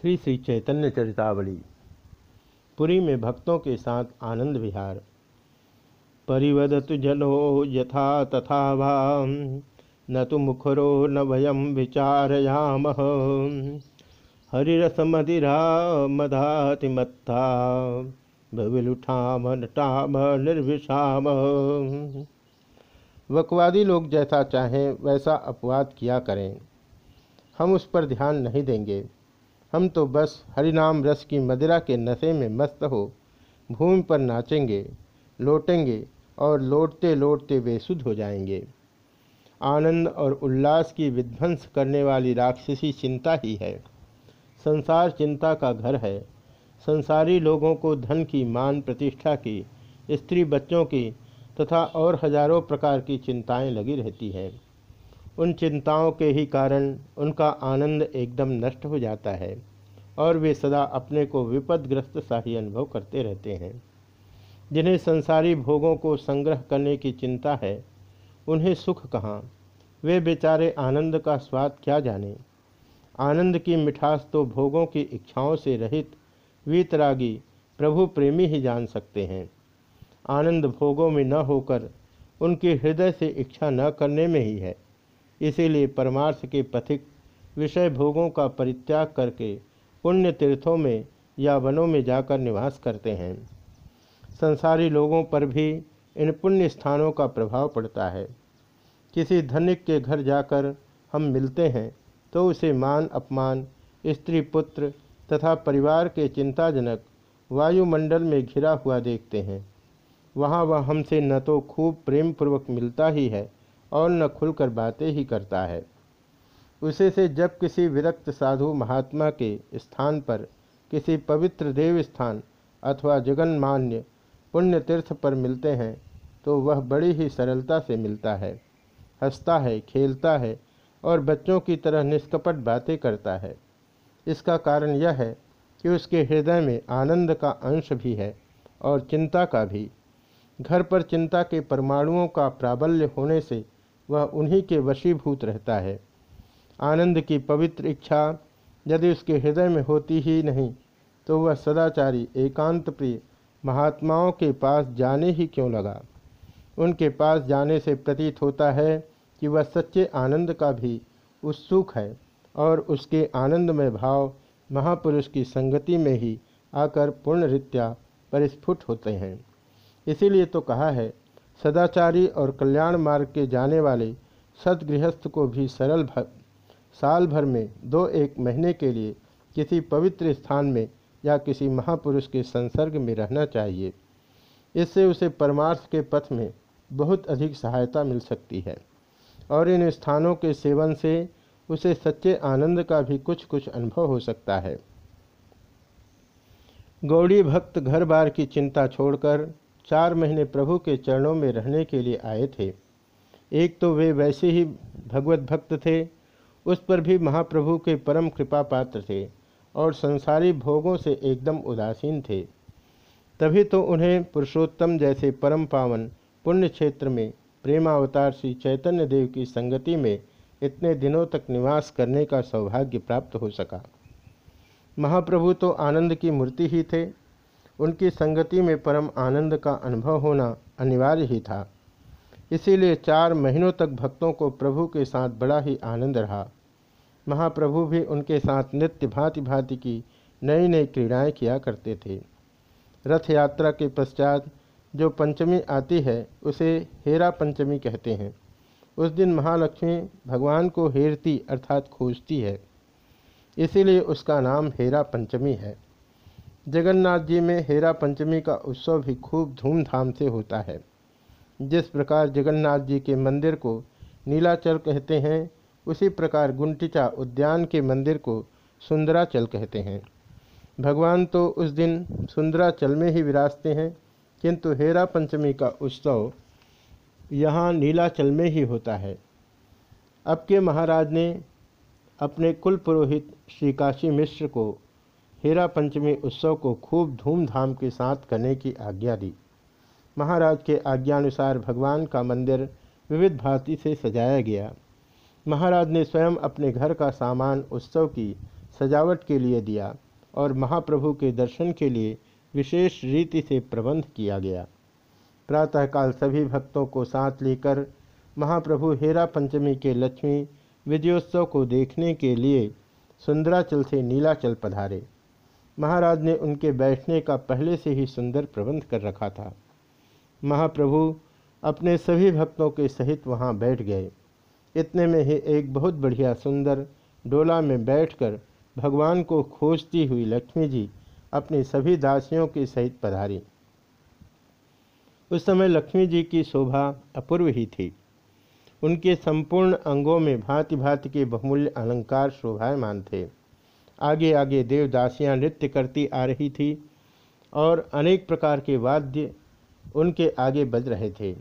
श्री श्री चैतन्य चरितावली। पुरी में भक्तों के साथ आनंद विहार। परिवदतु जनो यथा तथा वा न तो मुखरो न वयम विचारयाम। हरिरसमदिरा मदातिमत्था भविलुठाम नटाम निर्विषाम। वकवादी लोग जैसा चाहें, वैसा अपवाद किया करें। हम उस पर ध्यान नहीं देंगे। हम तो बस हरिनाम रस की मदिरा के नशे में मस्त हो। भूमि पर नाचेंगे, लौटेंगे और लौटते लौटते बेसुध हो जाएँगे। आनंद और उल्लास की विध्वंस करने वाली राक्षसी चिंता ही है। संसार चिंता का घर है। संसारी लोगों को धन की मान प्रतिष्ठा की, स्त्री बच्चों की तथा और हज़ारों प्रकार की चिंताएँ लगी रहती हैं। उन चिंताओं के ही कारण उनका आनंद एकदम नष्ट हो जाता है और वे सदा अपने को विपदग्रस्त सा ही अनुभव करते रहते हैं। जिन्हें संसारी भोगों को संग्रह करने की चिंता है, उन्हें सुख कहाँ? वे बेचारे आनंद का स्वाद क्या जाने? आनंद की मिठास तो भोगों की इच्छाओं से रहित वीतरागी प्रभु प्रेमी ही जान सकते हैं। आनंद भोगों में न होकर उनके हृदय से इच्छा न करने में ही है। इसीलिए परमार्थ के पथिक विषय भोगों का परित्याग करके पुण्य तीर्थों में या वनों में जाकर निवास करते हैं। संसारी लोगों पर भी इन पुण्य स्थानों का प्रभाव पड़ता है। किसी धनिक के घर जाकर हम मिलते हैं तो उसे मान अपमान, स्त्री पुत्र तथा परिवार के चिंताजनक वायुमंडल में घिरा हुआ देखते हैं। वहाँ वह हमसे न तो खूब प्रेम पूर्वक मिलता ही है और न खुलकर बातें ही करता है। उसे से जब किसी विरक्त साधु महात्मा के स्थान पर किसी पवित्र देव स्थान अथवा जगन्मान्य पुण्य तीर्थ पर मिलते हैं तो वह बड़ी ही सरलता से मिलता है, हंसता है, खेलता है और बच्चों की तरह निष्कपट बातें करता है। इसका कारण यह है कि उसके हृदय में आनंद का अंश भी है और चिंता का भी। घर पर चिंता के परमाणुओं का प्राबल्य होने से वह उन्हीं के वशीभूत रहता है। आनंद की पवित्र इच्छा यदि उसके हृदय में होती ही नहीं तो वह सदाचारी एकांत प्रिय महात्माओं के पास जाने ही क्यों लगा? उनके पास जाने से प्रतीत होता है कि वह सच्चे आनंद का भी उत्सुक है और उसके आनंदमय भाव महापुरुष की संगति में ही आकर पूर्ण रीत्या परिस्फुट होते हैं। इसीलिए तो कहा है सदाचारी और कल्याण मार्ग के जाने वाले सदगृहस्थ को भी सरल भर साल भर में दो एक महीने के लिए किसी पवित्र स्थान में या किसी महापुरुष के संसर्ग में रहना चाहिए। इससे उसे परमार्थ के पथ में बहुत अधिक सहायता मिल सकती है और इन स्थानों के सेवन से उसे सच्चे आनंद का भी कुछ कुछ अनुभव हो सकता है। गौड़ी भक्त घर बार की चिंता छोड़कर चार महीने प्रभु के चरणों में रहने के लिए आए थे। एक तो वे वैसे ही भगवत भक्त थे, उस पर भी महाप्रभु के परम कृपा पात्र थे और संसारी भोगों से एकदम उदासीन थे। तभी तो उन्हें पुरुषोत्तम जैसे परम पावन पुण्य क्षेत्र में प्रेमावतार श्री चैतन्य देव की संगति में इतने दिनों तक निवास करने का सौभाग्य प्राप्त हो सका। महाप्रभु तो आनंद की मूर्ति ही थे उनकी संगति में परम आनंद का अनुभव होना अनिवार्य ही था। इसीलिए चार महीनों तक भक्तों को प्रभु के साथ बड़ा ही आनंद रहा। महाप्रभु भी उनके साथ नित्य भांति भांति की नई नई क्रीड़ाएँ किया करते थे। रथ यात्रा के पश्चात जो पंचमी आती है, उसे हेरा पंचमी कहते हैं। उस दिन महालक्ष्मी भगवान को हेरती अर्थात खोजती है। इसीलिए उसका नाम हेरा पंचमी है। जगन्नाथ जी में हेरा पंचमी का उत्सव भी खूब धूमधाम से होता है। जिस प्रकार जगन्नाथ जी के मंदिर को नीलाचल कहते हैं, उसी प्रकार गुंटिचा उद्यान के मंदिर को सुंदराचल कहते हैं। भगवान तो उस दिन सुंदराचल में ही विराजते हैं, किंतु हेरा पंचमी का उत्सव यहाँ नीलाचल में ही होता है। अब के महाराज ने अपने कुल पुरोहित श्री काशी मिश्र को हेरा पंचमी उत्सव को खूब धूमधाम के साथ करने की आज्ञा दी। महाराज के आज्ञानुसार भगवान का मंदिर विविध भांति से सजाया गया। महाराज ने स्वयं अपने घर का सामान उत्सव की सजावट के लिए दिया और महाप्रभु के दर्शन के लिए विशेष रीति से प्रबंध किया गया। प्रातःकाल सभी भक्तों को साथ लेकर महाप्रभु हेरा पंचमी के लक्ष्मी विजयोत्सव को देखने के लिए सुंदराचल से नीलाचल पधारे। महाराज ने उनके बैठने का पहले से ही सुंदर प्रबंध कर रखा था। महाप्रभु अपने सभी भक्तों के सहित वहाँ बैठ गए। इतने में ही एक बहुत बढ़िया सुंदर डोला में बैठकर भगवान को खोजती हुई लक्ष्मी जी अपनी सभी दासियों के सहित पधारी। उस समय लक्ष्मी जी की शोभा अपूर्व ही थी। उनके संपूर्ण अंगों में भांति भांति के बहुमूल्य अलंकार शोभायमान थे। आगे आगे देवदासियाँ नृत्य करती आ रही थी और अनेक प्रकार के वाद्य उनके आगे बज रहे थे।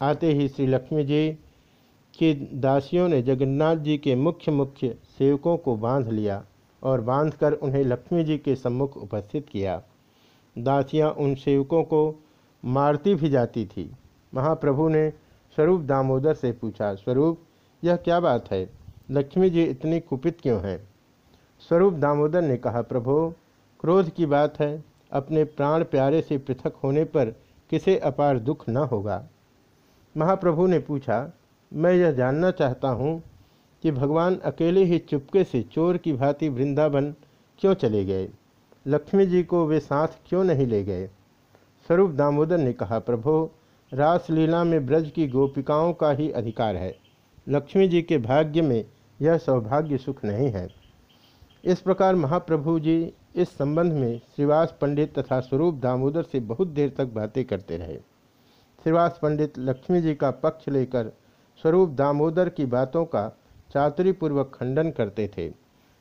आते ही श्री लक्ष्मी जी की दासियों ने जगन्नाथ जी के मुख्य मुख्य सेवकों को बाँध लिया और बांधकर उन्हें लक्ष्मी जी के सम्मुख उपस्थित किया। दासियाँ उन सेवकों को मारती भी जाती थी। महाप्रभु ने स्वरूप दामोदर से पूछा, स्वरूप, यह क्या बात है? लक्ष्मी जी इतनी कुपित क्यों हैं? स्वरूप दामोदर ने कहा, प्रभो, क्रोध की बात है। अपने प्राण प्यारे से पृथक होने पर किसे अपार दुख न होगा? महाप्रभु ने पूछा, मैं यह जानना चाहता हूँ कि भगवान अकेले ही चुपके से चोर की भांति वृंदावन क्यों चले गए? लक्ष्मी जी को वे साथ क्यों नहीं ले गए? स्वरूप दामोदर ने कहा, प्रभो, रासलीला में ब्रज की गोपिकाओं का ही अधिकार है। लक्ष्मी जी के भाग्य में यह सौभाग्य सुख नहीं है। इस प्रकार महाप्रभु जी इस संबंध में श्रीवास पंडित तथा स्वरूप दामोदर से बहुत देर तक बातें करते रहे। श्रीवास पंडित लक्ष्मी जी का पक्ष लेकर स्वरूप दामोदर की बातों का चातुरीपूर्वक खंडन करते थे।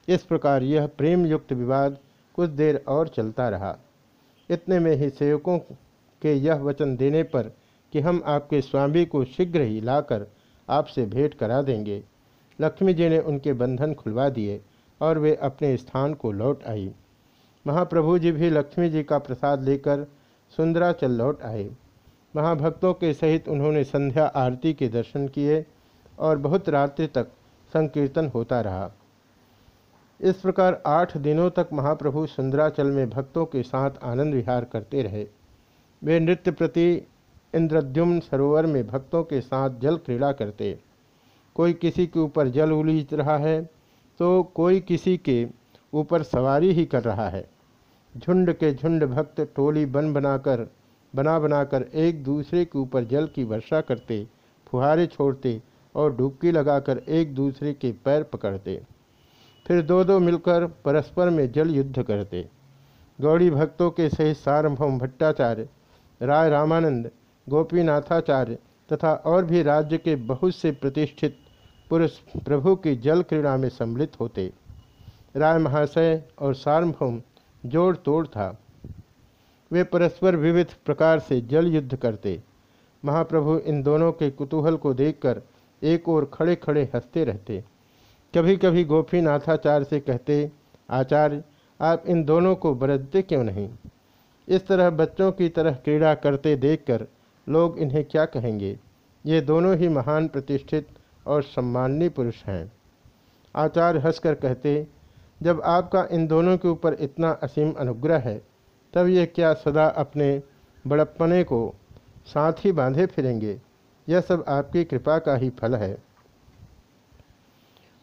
इस प्रकार यह प्रेम युक्त विवाद कुछ देर और चलता रहा। इतने में ही सेवकों के यह वचन देने पर कि हम आपके स्वामी को शीघ्र ही लाकर आपसे भेंट करा देंगे। लक्ष्मी जी ने उनके बंधन खुलवा दिए। और वे अपने स्थान को लौट आई। महाप्रभु जी भी लक्ष्मी जी का प्रसाद लेकर सुंदराचल लौट आए। महाभक्तों के सहित उन्होंने संध्या आरती के दर्शन किए और बहुत रात्रि तक संकीर्तन होता रहा। इस प्रकार आठ दिनों तक महाप्रभु सुंदराचल में भक्तों के साथ आनंद विहार करते रहे। वे नृत्य प्रति इंद्रद्युम्न सरोवर में भक्तों के साथ जल क्रीड़ा करते। कोई किसी के ऊपर जल उलीच रहा है तो कोई किसी के ऊपर सवारी ही कर रहा है। झुंड के झुंड भक्त टोली बन बनाकर, बना बनाकर एक दूसरे के ऊपर जल की वर्षा करते, फुहारे छोड़ते और डुबकी लगाकर एक दूसरे के पैर पकड़ते। फिर दो दो मिलकर परस्पर में जल युद्ध करते। गौड़ी भक्तों के सहित सार्वभौम भट्टाचार्य, राय रामानंद, गोपीनाथाचार्य तथा और भी राज्य के बहुत से प्रतिष्ठित पुरुष प्रभु की जल क्रीड़ा में सम्मिलित होते। राय महाशय और सार्वभौम जोड़ तोड़ था। वे परस्पर विविध प्रकार से जल युद्ध करते। महाप्रभु इन दोनों के कुतूहल को देखकर एक ओर खड़े खड़े हँसते रहते। कभी कभी गोपीनाथाचार्य से कहते, आचार्य, आप इन दोनों को बरतते क्यों नहीं? इस तरह बच्चों की तरह क्रीड़ा करते देखकर लोग इन्हें क्या कहेंगे? ये दोनों ही महान प्रतिष्ठित और सम्माननीय पुरुष हैं। आचार्य हंसकर कहते, जब आपका इन दोनों के ऊपर इतना असीम अनुग्रह है, तब ये क्या सदा अपने बड़प्पने को साथ ही बांधे फिरेंगे? यह सब आपकी कृपा का ही फल है।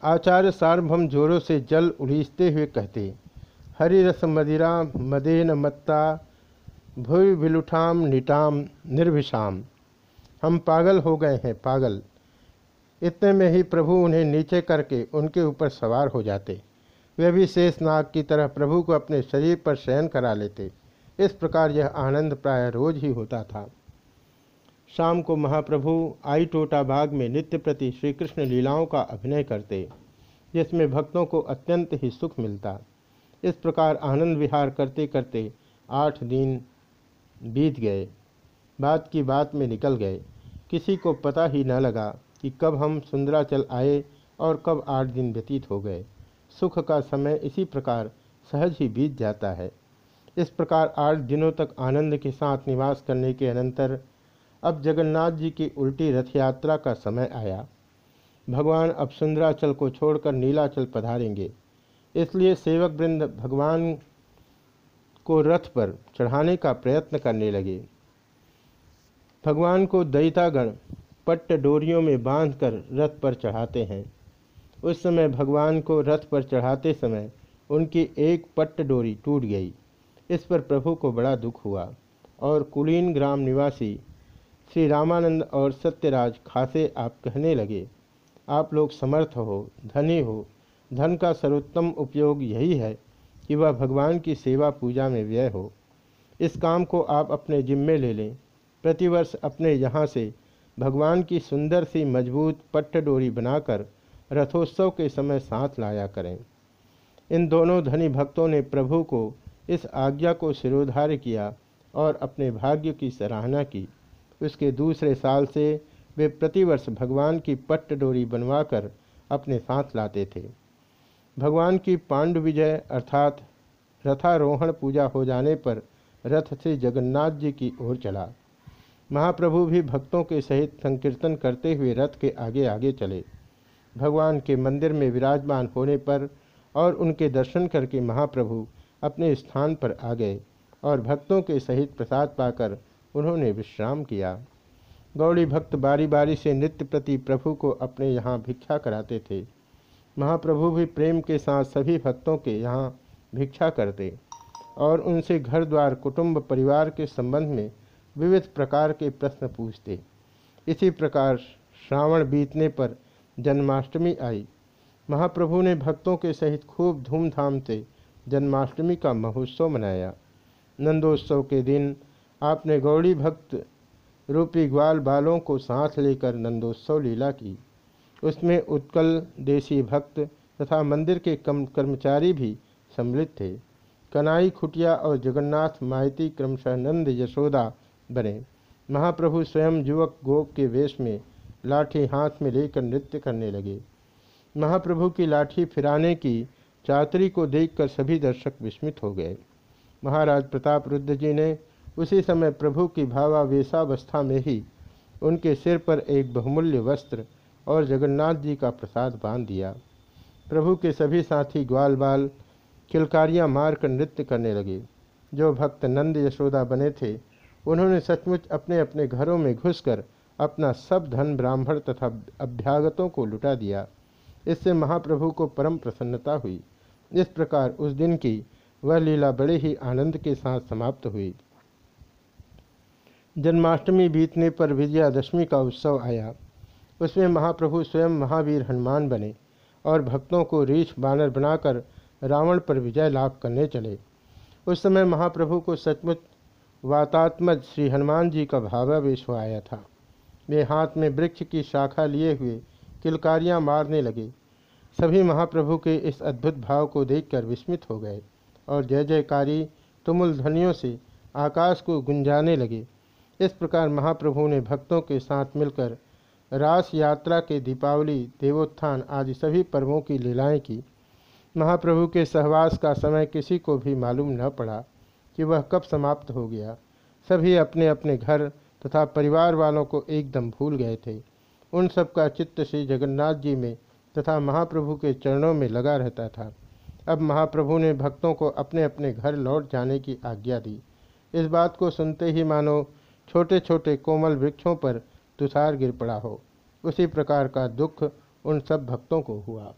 आचार्य सार्वभम जोरों से जल उड़ीसते हुए कहते हरिरस मदिरा मदेन मत्ता, भूवि विलुठाम, निटाम निर्भिषाम हम पागल हो गए हैं, पागल। इतने में ही प्रभु उन्हें नीचे करके उनके ऊपर सवार हो जाते। वे भी शेष नाग की तरह प्रभु को अपने शरीर पर शयन करा लेते। इस प्रकार यह आनंद प्राय रोज ही होता था। शाम को महाप्रभु आई टोटा बाग में नित्य प्रति श्री कृष्ण लीलाओं का अभिनय करते, जिसमें भक्तों को अत्यंत ही सुख मिलता। इस प्रकार आनंद विहार करते करते आठ दिन बीत गए। बात की बात में निकल गए। किसी को पता ही न लगा कि कब हम सुंदराचल आए और कब आठ दिन व्यतीत हो गए। सुख का समय इसी प्रकार सहज ही बीत जाता है। इस प्रकार आठ दिनों तक आनंद के साथ निवास करने के अनंतर अब जगन्नाथ जी की उल्टी रथ यात्रा का समय आया। भगवान अब सुंदराचल को छोड़कर नीलाचल पधारेंगे। इसलिए सेवक वृंद भगवान को रथ पर चढ़ाने का प्रयत्न करने लगे। भगवान को दैतागण पट्ट डोरियों में बांधकर रथ पर चढ़ाते हैं। उस समय भगवान को रथ पर चढ़ाते समय उनकी एक पट्ट डोरी टूट गई। इस पर प्रभु को बड़ा दुख हुआ और कुलीन ग्राम निवासी श्री रामानंद और सत्यराज खासे आप कहने लगे, आप लोग समर्थ हो, धनी हो। धन का सर्वोत्तम उपयोग यही है कि वह भगवान की सेवा पूजा में व्यय हो। इस काम को आप अपने जिम्मे ले लें। प्रतिवर्ष अपने यहाँ से भगवान की सुंदर सी मज़बूत पट्ट डोरी बनाकर रथोत्सव के समय साथ लाया करें। इन दोनों धनी भक्तों ने प्रभु को इस आज्ञा को सिरोधार्य किया और अपने भाग्य की सराहना की। उसके दूसरे साल से वे प्रतिवर्ष भगवान की पट्ट डोरी बनवाकर अपने साथ लाते थे। भगवान की पांडु विजय अर्थात रथारोहण पूजा हो जाने पर रथ से जगन्नाथ जी की ओर चला। महाप्रभु भी भक्तों के सहित संकीर्तन करते हुए रथ के आगे आगे चले। भगवान के मंदिर में विराजमान होने पर और उनके दर्शन करके महाप्रभु अपने स्थान पर आ गए और भक्तों के सहित प्रसाद पाकर उन्होंने विश्राम किया। गौड़ी भक्त बारी बारी से नित्य प्रति प्रभु को अपने यहाँ भिक्षा कराते थे। महाप्रभु भी प्रेम के साथ सभी भक्तों के यहाँ भिक्षा करते और उनसे घर द्वार कुटुंब परिवार के संबंध में विविध प्रकार के प्रश्न पूछते। इसी प्रकार श्रावण बीतने पर जन्माष्टमी आई। महाप्रभु ने भक्तों के सहित खूब धूमधाम से जन्माष्टमी का महोत्सव मनाया। नंदोत्सव के दिन आपने गौड़ी भक्त रूपी ग्वाल बालों को साथ लेकर नंदोत्सव लीला की। उसमें उत्कल देशी भक्त तथा मंदिर के कम कर्मचारी भी सम्मिलित थे। कनाई खुटिया और जगन्नाथ माइती क्रमशः नंद यशोदा बने। महाप्रभु स्वयं युवक गोप के वेश में लाठी हाथ में लेकर नृत्य करने लगे। महाप्रभु की लाठी फिराने की चातरी को देखकर सभी दर्शक विस्मित हो गए। महाराज प्रताप रुद्र जी ने उसी समय प्रभु की भावावेशावस्था में ही उनके सिर पर एक बहुमूल्य वस्त्र और जगन्नाथ जी का प्रसाद बाँध दिया। प्रभु के सभी साथी ग्वाल बाल किलकारियाँ मारकर नृत्य करने लगे। जो भक्त नंद यशोदा बने थे उन्होंने सचमुच अपने अपने घरों में घुसकर अपना सब धन ब्राह्मण तथा अभ्यागतों को लुटा दिया। इससे महाप्रभु को परम प्रसन्नता हुई। इस प्रकार उस दिन की वह लीला बड़े ही आनंद के साथ समाप्त हुई। जन्माष्टमी बीतने पर विजयादशमी का उत्सव आया। उसमें महाप्रभु स्वयं महावीर हनुमान बने और भक्तों को रीछ बानर बनाकर रावण पर विजय लाभ करने चले। उस समय महाप्रभु को सचमुच वातात्मज श्री हनुमान जी का भावावेश आया था। वे हाथ में वृक्ष की शाखा लिए हुए किलकारियाँ मारने लगे। सभी महाप्रभु के इस अद्भुत भाव को देखकर विस्मित हो गए और जय जयकारी तुमुल ध्वनियों से आकाश को गुंजाने लगे। इस प्रकार महाप्रभु ने भक्तों के साथ मिलकर रास यात्रा के दीपावली, देवोत्थान आदि सभी पर्वों की लीलाएँ की। महाप्रभु के सहवास का समय किसी को भी मालूम न पड़ा। कि वह कब समाप्त हो गया। सभी अपने अपने घर तथा परिवार वालों को एकदम भूल गए थे। उन सब का चित्त श्री जगन्नाथ जी में तथा महाप्रभु के चरणों में लगा रहता था। अब महाप्रभु ने भक्तों को अपने अपने घर लौट जाने की आज्ञा दी। इस बात को सुनते ही मानो छोटे छोटे कोमल वृक्षों पर तुषार गिर पड़ा हो। उसी प्रकार का दुख उन सब भक्तों को हुआ।